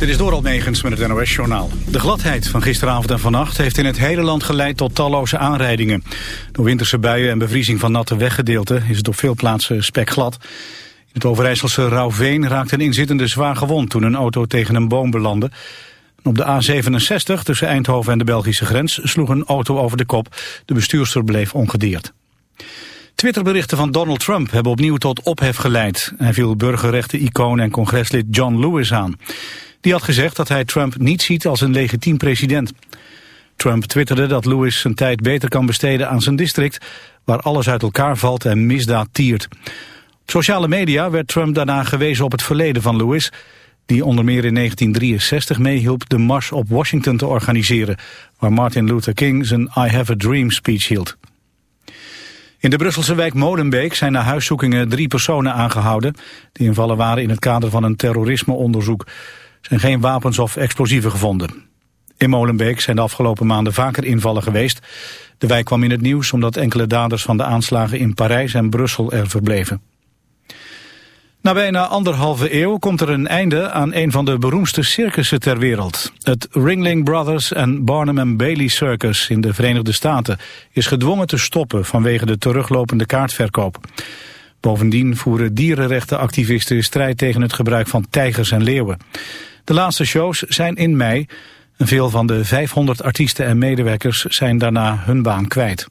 Dit is Doral Negens met het NOS-journaal. De gladheid van gisteravond en vannacht heeft in het hele land geleid tot talloze aanrijdingen. Door winterse buien en bevriezing van natte weggedeelten is het op veel plaatsen spekglad. In het Overijsselse Rauwveen raakte een inzittende zwaar gewond toen een auto tegen een boom belandde. Op de A67 tussen Eindhoven en de Belgische grens sloeg een auto over de kop. De bestuurster bleef ongedeerd. Twitterberichten van Donald Trump hebben opnieuw tot ophef geleid. Hij viel burgerrechten-icoon en congreslid John Lewis aan. Die had gezegd dat hij Trump niet ziet als een legitiem president. Trump twitterde dat Lewis zijn tijd beter kan besteden aan zijn district... waar alles uit elkaar valt en misdaad tiert. Op sociale media werd Trump daarna gewezen op het verleden van Lewis... die onder meer in 1963 meehielp de Mars op Washington te organiseren... waar Martin Luther King zijn I Have a Dream speech hield. In de Brusselse wijk Molenbeek zijn na huiszoekingen drie personen aangehouden... die invallen waren in het kader van een terrorismeonderzoek zijn geen wapens of explosieven gevonden. In Molenbeek zijn de afgelopen maanden vaker invallen geweest. De wijk kwam in het nieuws omdat enkele daders van de aanslagen in Parijs en Brussel er verbleven. Na bijna anderhalve eeuw komt er een einde aan een van de beroemdste circussen ter wereld. Het Ringling Brothers en Barnum Bailey Circus in de Verenigde Staten is gedwongen te stoppen vanwege de teruglopende kaartverkoop. Bovendien voeren dierenrechtenactivisten strijd tegen het gebruik van tijgers en leeuwen. De laatste shows zijn in mei. Veel van de 500 artiesten en medewerkers zijn daarna hun baan kwijt.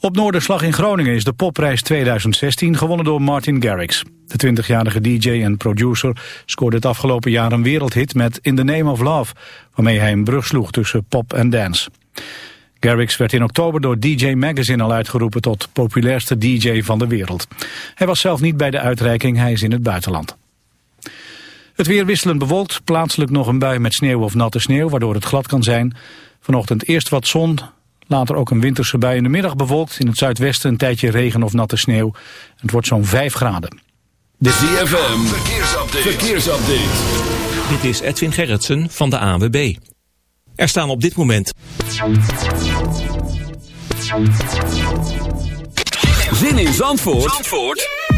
Op Noorderslag in Groningen is de popprijs 2016 gewonnen door Martin Garrix. De 20-jarige DJ en producer scoorde het afgelopen jaar een wereldhit met In the Name of Love, waarmee hij een brug sloeg tussen pop en dance. Garrix werd in oktober door DJ Magazine al uitgeroepen tot populairste DJ van de wereld. Hij was zelf niet bij de uitreiking, hij is in het buitenland. Het weer wisselend bewolkt, plaatselijk nog een bui met sneeuw of natte sneeuw, waardoor het glad kan zijn. Vanochtend eerst wat zon, later ook een winterse bui in de middag bewolkt. In het zuidwesten een tijdje regen of natte sneeuw. Het wordt zo'n 5 graden. De ZFM, verkeersupdate. verkeersupdate. Dit is Edwin Gerritsen van de AWB. Er staan op dit moment... Zin in Zandvoort, Zandvoort?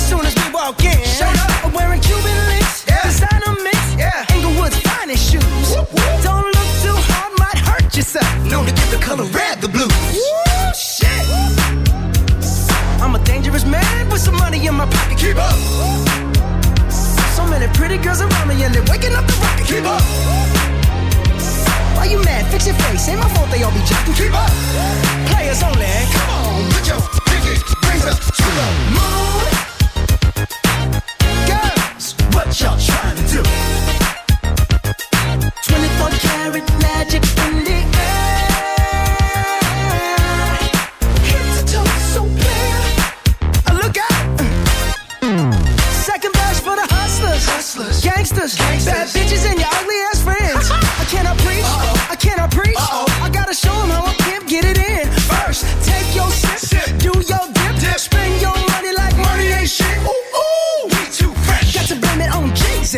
As soon as we walk in. Shut up. I'm wearing Cuban links, yeah. designer mix, yeah. Inglewood's finest shoes. Whoop, whoop. Don't look too hard, might hurt yourself. Known to give the color red the blues. Woo, shit. I'm a dangerous man with some money in my pocket. Keep up. So many pretty girls around me and they're waking up the rocket. Keep up. Why you mad? Fix your face. Ain't my fault they all be jacking. Keep up. Players only. Come on, put your pinky rings up to the moon. What y'all trying to do? 24 karat magic in the air. Head to toe, so clear. Look out. Mm. Second verse for the hustlers, hustlers, gangsters, bad bitches, and your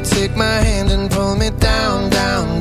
take my hand and pull me down, down,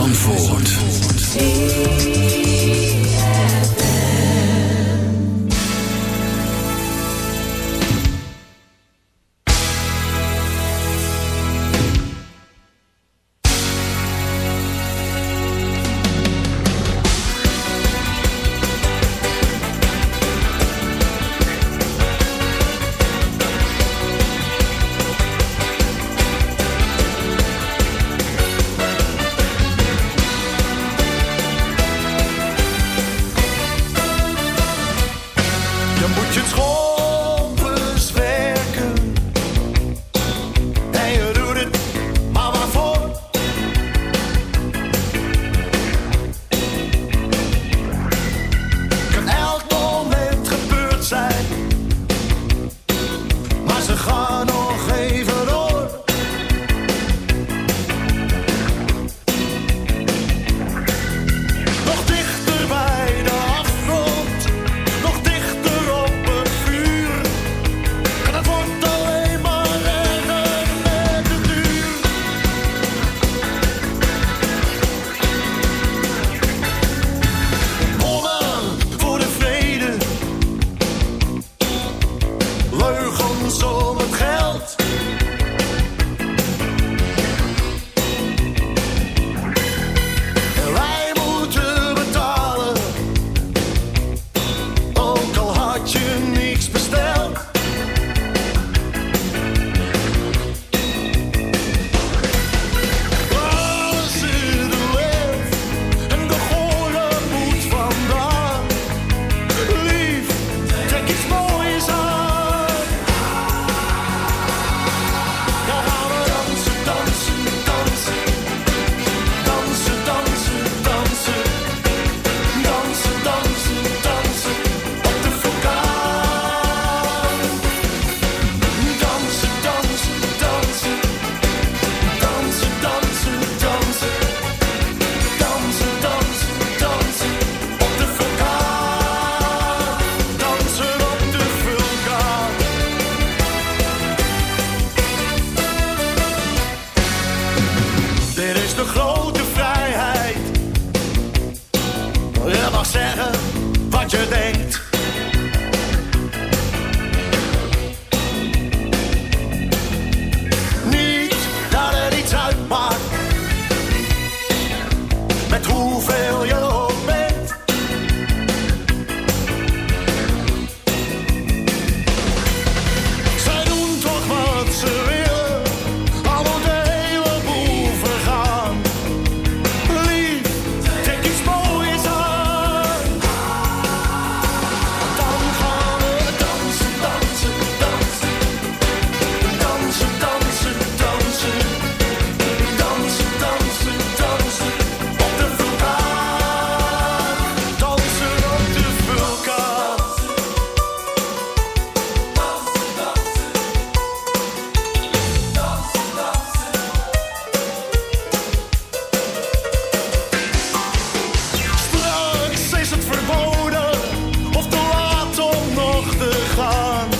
Nog sun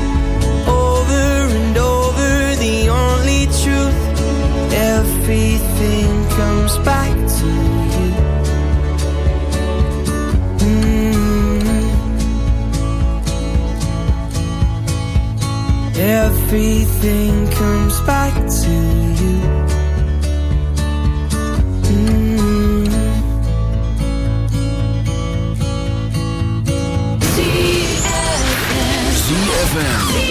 Truth. Everything comes back to you. Mm. Everything comes back to you. Mm. ZFM. Wonder